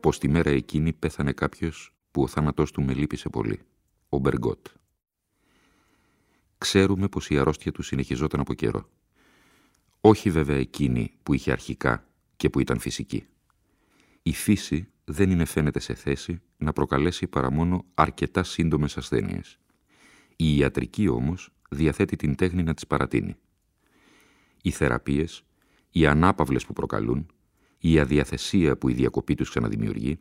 πως τη μέρα εκείνη πέθανε κάποιος που ο θάνατός του με λύπησε πολύ, ο Μπεργκότ. Ξέρουμε πως η αρρώστια του συνεχιζόταν από καιρό. Όχι βέβαια εκείνη που είχε αρχικά και που ήταν φυσική. Η φύση δεν είναι φαίνεται σε θέση να προκαλέσει παρά μόνο αρκετά σύντομες ασθένειες. Η ιατρική όμως διαθέτει την τέχνη να τις παρατείνει. Οι θεραπείες, οι ανάπαυλες που προκαλούν, η αδιαθεσία που η διακοπή τους ξαναδημιουργεί,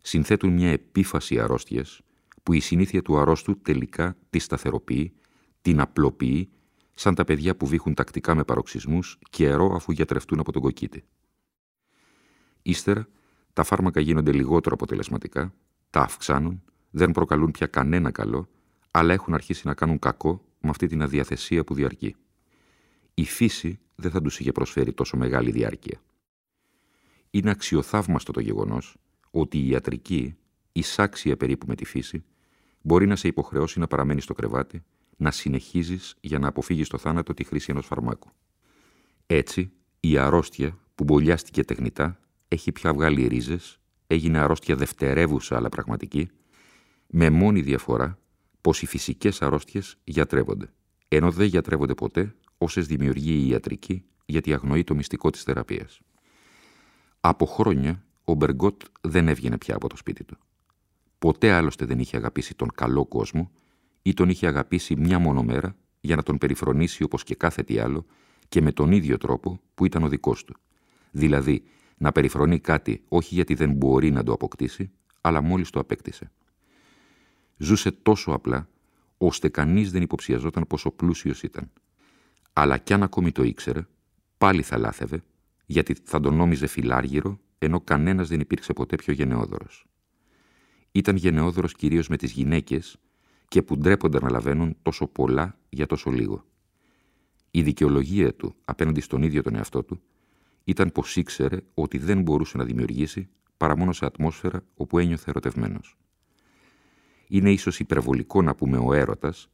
συνθέτουν μια επίφαση αρρώστιας που η συνήθεια του αρρώστου τελικά τη σταθεροποιεί, την απλοποιεί, σαν τα παιδιά που βήχουν τακτικά με παροξισμούς καιρό αφού γιατρευτούν από τον κοκκίτη. Ύστερα, τα φάρμακα γίνονται λιγότερο αποτελεσματικά, τα αυξάνουν, δεν προκαλούν πια κανένα καλό, αλλά έχουν αρχίσει να κάνουν κακό με αυτή την αδιαθεσία που διαρκεί. Η φύση δεν θα τους είχε προσφέρει τόσο μεγάλη διάρκεια. Είναι αξιοθαύμαστο το γεγονός ότι η ιατρική, εισάξια περίπου με τη φύση, μπορεί να σε υποχρεώσει να παραμένεις στο κρεβάτι, να συνεχίζεις για να αποφύγεις το θάνατο τη χρήση ενός φαρμάκου. Έτσι, η αρρώστια που μπολιάστηκε τεχνητά έχει πια βγάλει ρίζες, έγινε αρρώστια δευτερεύουσα αλλά πραγματική, με μόνη διαφορά πως οι φυσικές αρρώστιες γιατρεύονται, ενώ δεν γιατρεύονται ποτέ όσες δημιουργεί η ιατρική γιατί αγνοεί το μυστικό της θεραπείας. Από χρόνια ο Μπεργκότ δεν έβγαινε πια από το σπίτι του. Ποτέ άλλωστε δεν είχε αγαπήσει τον καλό κόσμο ή τον είχε αγαπήσει μια μόνο μέρα για να τον περιφρονήσει όπως και κάθε τι άλλο και με τον ίδιο τρόπο που ήταν ο δικός του. Δηλαδή, να περιφρονεί κάτι όχι γιατί δεν μπορεί να το αποκτήσει, αλλά μόλις το απέκτησε. Ζούσε τόσο απλά, ώστε κανείς δεν υποψιαζόταν πόσο πλούσιος ήταν. Αλλά κι αν ακόμη το ήξερε, πάλι θα λάθευε γιατί θα τον νόμιζε φιλάργυρο, ενώ κανένας δεν υπήρξε ποτέ πιο γενναιόδωρος. Ήταν γενναιόδωρος κυρίως με τις γυναίκες και που ντρέπονται να λαβαίνουν τόσο πολλά για τόσο λίγο. Η δικαιολογία του απέναντι στον ίδιο τον εαυτό του ήταν πως ήξερε ότι δεν μπορούσε να δημιουργήσει παρά μόνο σε ατμόσφαιρα όπου ένιωθε ερωτευμένος. Είναι ίσως υπερβολικό να πούμε ο έρωτας,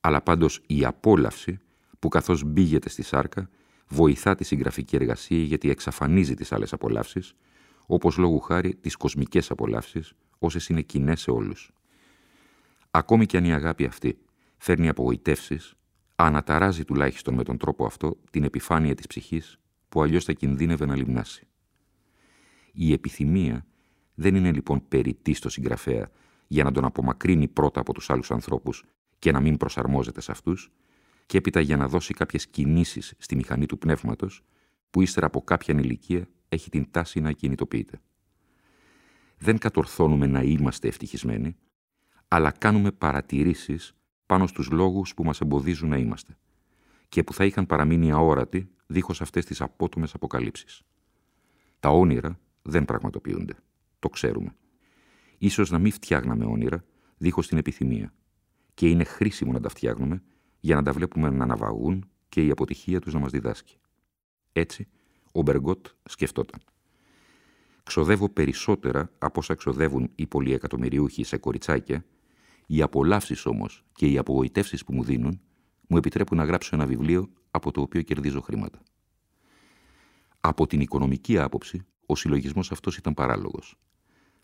αλλά πάντως η απόλαυση που καθώς μπήγεται στη σάρκα βοηθά τη συγγραφική εργασία γιατί εξαφανίζει τις άλλες απολαύσεις, όπως λόγου χάρη τις κοσμικές απολαύσεις, όσες είναι κοινέ σε όλους. Ακόμη κι αν η αγάπη αυτή φέρνει απογοητεύσεις, αναταράζει τουλάχιστον με τον τρόπο αυτό την επιφάνεια της ψυχής που αλλιώς θα κινδύνευε να λιμνάσει. Η επιθυμία δεν είναι λοιπόν περιττή στο συγγραφέα για να τον απομακρύνει πρώτα από τους άλλους ανθρώπους και να μην προσαρμόζεται σε αυτούς, και έπειτα για να δώσει κάποιες κινήσεις στη μηχανή του πνεύματος, που ύστερα από κάποια ηλικία έχει την τάση να κινητοποιείται. Δεν κατορθώνουμε να είμαστε ευτυχισμένοι, αλλά κάνουμε παρατηρήσεις πάνω στους λόγους που μας εμποδίζουν να είμαστε και που θα είχαν παραμείνει αόρατοι δίχως αυτές τις απότομες αποκαλύψεις. Τα όνειρα δεν πραγματοποιούνται. Το ξέρουμε. Ίσως να μην φτιάχναμε όνειρα δίχως την επιθυμία. Και είναι χρήσιμο να τα φτιάχνουμε για να τα βλέπουμε να αναβαγούν και η αποτυχία τους να μας διδάσκει. Έτσι, ο Μπεργκότ σκεφτόταν. Ξοδεύω περισσότερα από όσα ξοδεύουν οι πολυεκατομμυριούχοι σε κοριτσάκια, οι απολαύσεις όμως και οι απογοητεύσεις που μου δίνουν μου επιτρέπουν να γράψω ένα βιβλίο από το οποίο κερδίζω χρήματα. Από την οικονομική άποψη, ο συλλογισμός αυτός ήταν παράλογος.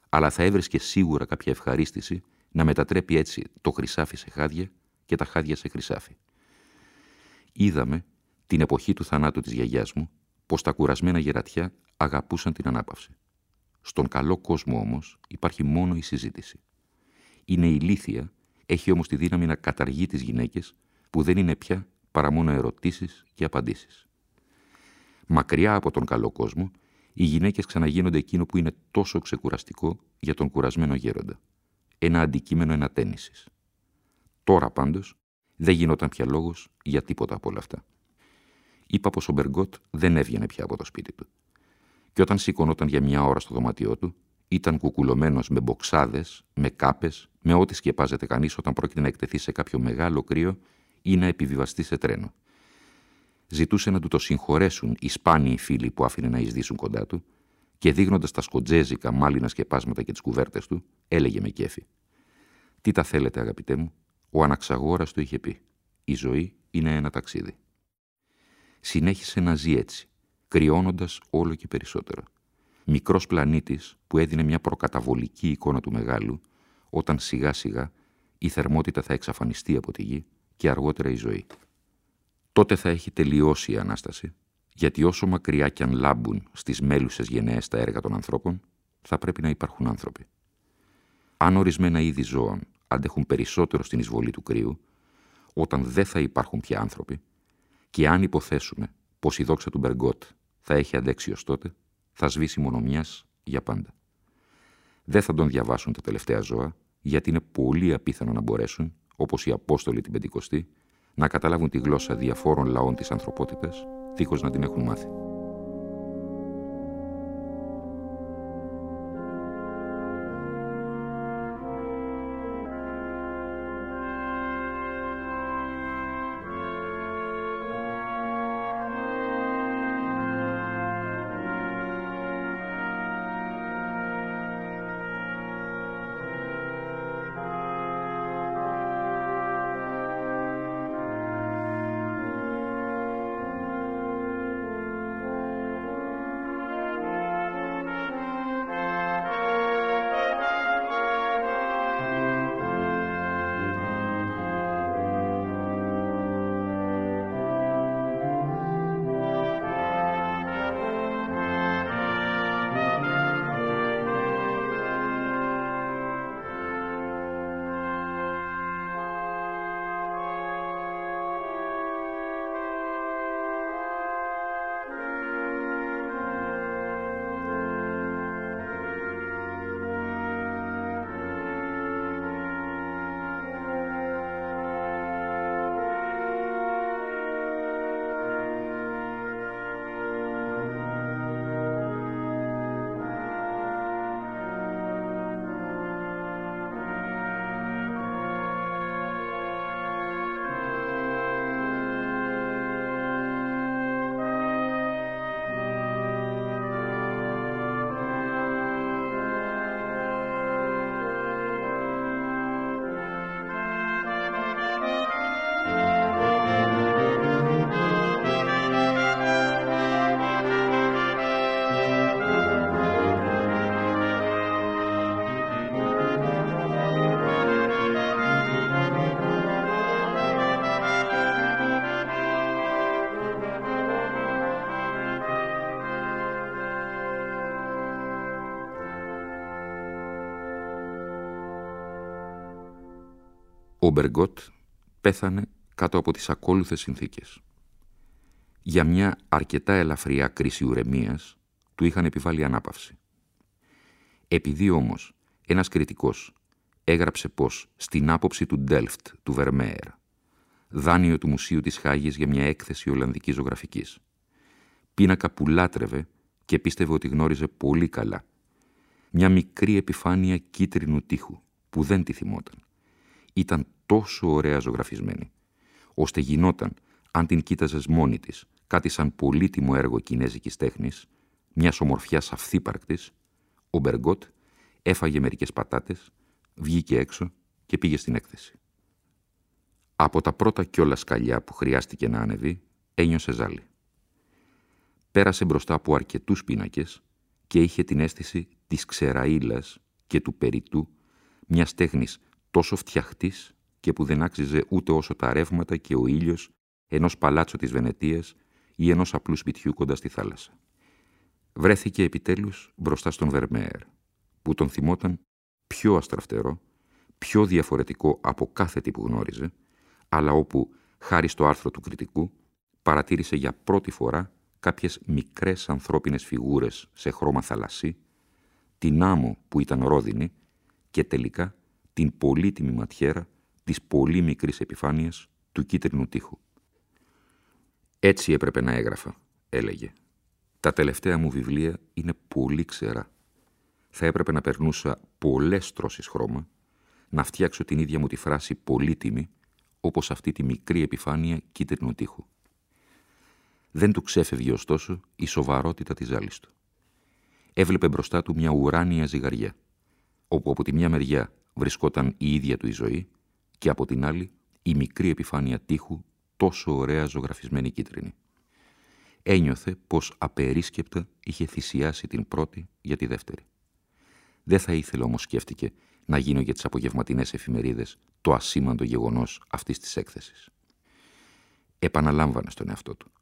Αλλά θα έβρισκε σίγουρα κάποια ευχαρίστηση να μετατρέπει έτσι το χρυσάφι σε χάδια και τα χάδια σε χρυσάφι. Είδαμε την εποχή του θανάτου της γιαγιάς μου πως τα κουρασμένα γερατιά αγαπούσαν την ανάπαυση. Στον καλό κόσμο όμως υπάρχει μόνο η συζήτηση. Είναι ηλίθια, έχει όμως τη δύναμη να καταργεί τις γυναίκες που δεν είναι πια παρά μόνο ερωτήσεις και απαντήσεις. Μακριά από τον καλό κόσμο, οι γυναίκες ξαναγίνονται εκείνο που είναι τόσο ξεκουραστικό για τον κουρασμένο γέροντα. Ένα αντικείμενο ενατένισης. Τώρα πάντως δεν γινόταν πια λόγος για τίποτα από όλα αυτά. Είπα πως ο Μπεργκότ δεν έβγαινε πια από το σπίτι του. Και όταν σηκωνόταν για μια ώρα στο δωμάτιό του, ήταν κουκουλωμένος με μποξάδες, με κάπες, με ό,τι σκεπάζεται κανείς όταν πρόκειται να εκτεθεί σε κάποιο μεγάλο κρύο ή να επιβιβαστεί σε τρένο. Ζητούσε να του το συγχωρέσουν οι σπάνιοι φίλοι που άφηνε να εισδύσουν κοντά του και δείχνοντας τα σκοτζέζικα μάλινα σκεπάσματα και τις κουβέρτες του, έλεγε με κέφι. Τι τα θέλετε, αγαπητέ μου, ο αναξαγόρας του είχε πει. Η ζωή είναι ένα ταξίδι. Συνέχισε να ζει έτσι, κρυώνοντας όλο και περισσότερο. Μικρός πλανήτης που έδινε μια προκαταβολική εικόνα του μεγάλου, όταν σιγά σιγά η θερμότητα θα εξαφανιστεί από τη γη και αργότερα η ζωή. Τότε θα έχει τελειώσει η Ανάσταση, γιατί όσο μακριά κι αν λάμπουν στις μέλουσες γενναίες τα έργα των ανθρώπων, θα πρέπει να υπάρχουν άνθρωποι. Αν ορισμένα είδη ζώων αντέχουν περισσότερο στην εισβολή του κρύου, όταν δεν θα υπάρχουν πια άνθρωποι, και αν υποθέσουμε πως η δόξα του Μπεργκότ θα έχει αντέξει ως τότε, θα σβήσει μονομιάς για πάντα. Δεν θα τον διαβάσουν τα τελευταία ζώα, γιατί είναι πολύ απίθανο να μπορέσουν, όπως οι Απόστολοι την Πεντηκοστή, να καταλάβουν τη γλώσσα διαφόρων λαών της ανθρωπότητας, δίχως να την έχουν μάθει. Ο Μπεργκότ πέθανε κάτω από τις ακόλουθες συνθήκες. Για μια αρκετά ελαφριά κρίση ουρεμίας του είχαν επιβάλει ανάπαυση. Επειδή όμως ένας κριτικός έγραψε πως στην άποψη του Ντέλφτ του Βερμέερ, δάνειο του Μουσείου της Χάγης για μια έκθεση Ολλανδικής ζωγραφικής, πίνακα που λάτρευε και πίστευε ότι γνώριζε πολύ καλά, μια μικρή επιφάνεια κίτρινου τείχου που δεν τη θυμόταν ήταν τόσο ωραία ζωγραφισμένη, ώστε γινόταν, αν την κοίταζες μόνη της, κάτι σαν πολύτιμο έργο κινέζικης τέχνης, μιας ομορφιάς αυθύπαρκτης, ο Μπεργκότ έφαγε μερικές πατάτες, βγήκε έξω και πήγε στην έκθεση. Από τα πρώτα κιόλας σκαλιά που χρειάστηκε να ανεβεί, ένιωσε ζάλι. Πέρασε μπροστά από αρκετούς πίνακες και είχε την αίσθηση της ξεραήλας και του περιτού, μιας τέχνης τόσο φτιαχτής και που δεν άξιζε ούτε όσο τα ρεύματα και ο ήλιος ενός παλάτσο της Βενετίας ή ενός απλού σπιτιού κοντά στη θάλασσα. Βρέθηκε επιτέλους μπροστά στον Βερμέερ, που τον θυμόταν πιο αστραφτερό, πιο διαφορετικό από κάθε τι που γνώριζε, αλλά όπου, χάρη στο άρθρο του κριτικού, παρατήρησε για πρώτη φορά κάποιες μικρές ανθρώπινες φιγούρες σε χρώμα θαλασσί, την άμμο που ήταν ρόδινη και τελικά την πολύτιμη ματιέρα της πολύ μικρής επιφάνειας του κίτρινου τείχου. «Έτσι έπρεπε να έγραφα», έλεγε. «Τα τελευταία μου βιβλία είναι πολύ ξερά. Θα έπρεπε να περνούσα πολλές τρώσεις χρώμα, να φτιάξω την ίδια μου τη φράση πολύτιμη, όπως αυτή τη μικρή επιφάνεια κίτρινου τείχου. Δεν του ξέφευγε ωστόσο η σοβαρότητα της ζάλης του. Έβλεπε μπροστά του μια ουράνια ζυγαριά, όπου από τη μια μεριά βρισκόταν η ίδια του η ζωή και από την άλλη η μικρή επιφάνεια τείχου τόσο ωραία ζωγραφισμένη κίτρινη. Ένιωθε πως απερίσκεπτα είχε θυσιάσει την πρώτη για τη δεύτερη. Δεν θα ήθελε όμως σκέφτηκε να γίνω για τις απογευματινές εφημερίδες το ασήμαντο γεγονός αυτής της έκθεσης. Επαναλάμβανε στον εαυτό του.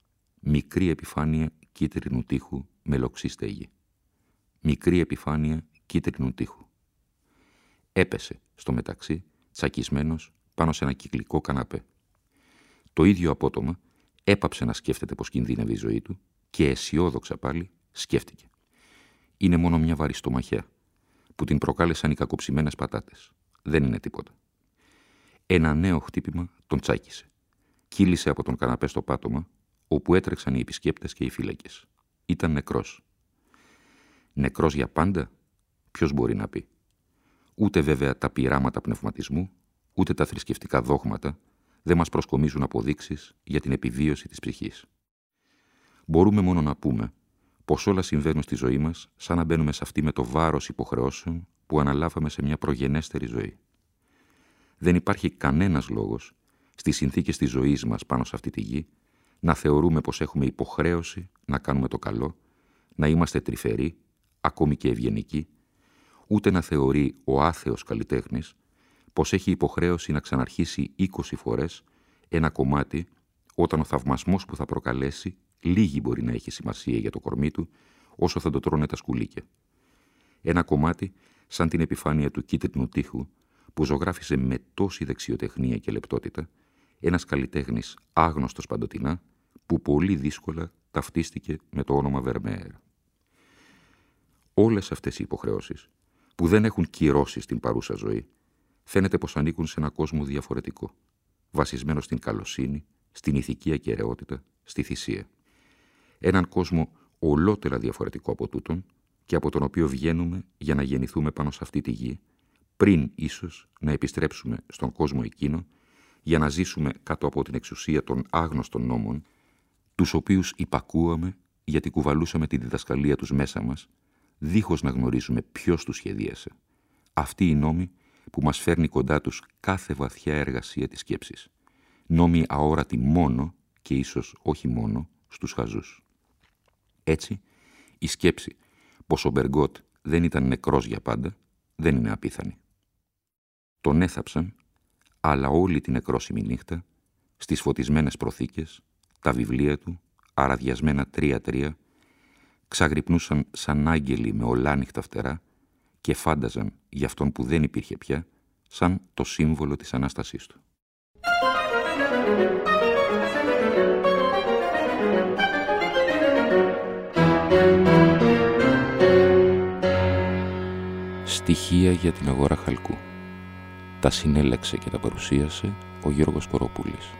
Μικρή επιφάνεια κίτρινου τείχου με λοξή στέγη. Μικρή επιφάνεια κίτρινου τείχου. Έπεσε στο μεταξύ, τσακισμένος, πάνω σε ένα κυκλικό καναπέ. Το ίδιο απότομα έπαψε να σκέφτεται πως κινδύνευε η ζωή του και αισιόδοξα πάλι σκέφτηκε. Είναι μόνο μια βαριστομαχιά που την προκάλεσαν οι κακοψημένες πατάτες. Δεν είναι τίποτα. Ένα νέο χτύπημα τον τσάκισε. Κύλησε από τον καναπέ στο πάτωμα, όπου έτρεξαν οι επισκέπτες και οι φύλακες. Ήταν νεκρός. Νεκρός για πάντα, ποιος μπορεί να πει. Ούτε βέβαια τα πειράματα πνευματισμού, ούτε τα θρησκευτικά δόγματα δεν μας προσκομίζουν αποδείξεις για την επιβίωση της ψυχής. Μπορούμε μόνο να πούμε πως όλα συμβαίνουν στη ζωή μας σαν να μπαίνουμε σε αυτή με το βάρος υποχρεώσεων που αναλάβαμε σε μια προγενέστερη ζωή. Δεν υπάρχει κανένας λόγος στις συνθήκες της ζωής μας πάνω σε αυτή τη γη να θεωρούμε πως έχουμε υποχρέωση να κάνουμε το καλό, να είμαστε τρυφεροί, ακόμη και ευγενικοί, ούτε να θεωρεί ο άθεος καλλιτέχνης πως έχει υποχρέωση να ξαναρχίσει 20 φορές ένα κομμάτι όταν ο θαυμασμός που θα προκαλέσει λίγη μπορεί να έχει σημασία για το κορμί του όσο θα το τρώνε τα σκουλίκια. Ένα κομμάτι σαν την επιφάνεια του κίτρινου τείχου που ζωγράφισε με τόση δεξιοτεχνία και λεπτότητα ένας καλλιτέχνης άγνωστος παντοτινά που πολύ δύσκολα ταυτίστηκε με το όνομα Βερμέερ. Όλες αυτές οι υποχρεώσεις που δεν έχουν κυρώσει στην παρούσα ζωή φαίνεται πως ανήκουν σε ένα κόσμο διαφορετικό, βασισμένο στην καλοσύνη, στην ηθική ακαιρεότητα, στη θυσία. Έναν κόσμο ολότερα διαφορετικό από τούτον και από τον οποίο βγαίνουμε για να γεννηθούμε πάνω σε αυτή τη γη, πριν ίσως να επιστρέψουμε στον κόσμο εκείνο για να ζήσουμε κάτω από την εξουσία των άγνωστων νόμων, τους οποίους υπακούαμε γιατί κουβαλούσαμε τη διδασκαλία τους μέσα μας, δίχως να γνωρίζουμε ποιος τους σχεδίασε. Αυτή η νόμη που μας φέρνει κοντά τους κάθε βαθιά εργασία της σκέψης. Νόμοι αόρατοι μόνο και ίσως όχι μόνο στους χαζούς. Έτσι, η σκέψη πως ο Μπεργκότ δεν ήταν νεκρός για πάντα δεν είναι απίθανη. Τον έθαψαν, αλλά όλη την νεκρόσιμη νύχτα, στις φωτισμένες προθήκες, τα βιβλία του, αραδιασμένα τρία-τρία, ξαγρυπνούσαν σαν άγγελοι με ολάνυχτα φτερά και φάνταζαν για αυτόν που δεν υπήρχε πια σαν το σύμβολο της Ανάστασής του. Στοιχεία για την αγορά χαλκού. Τα συνέλεξε και τα παρουσίασε ο Γιώργος Κοροπούλης.